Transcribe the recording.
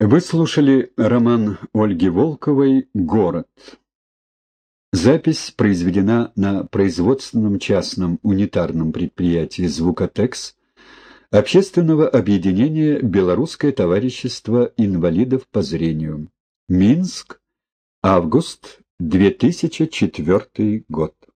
Вы слушали роман Ольги Волковой «Город». Запись произведена на производственном частном унитарном предприятии «Звукотекс» Общественного объединения «Белорусское товарищество инвалидов по зрению». Минск, август 2004 год.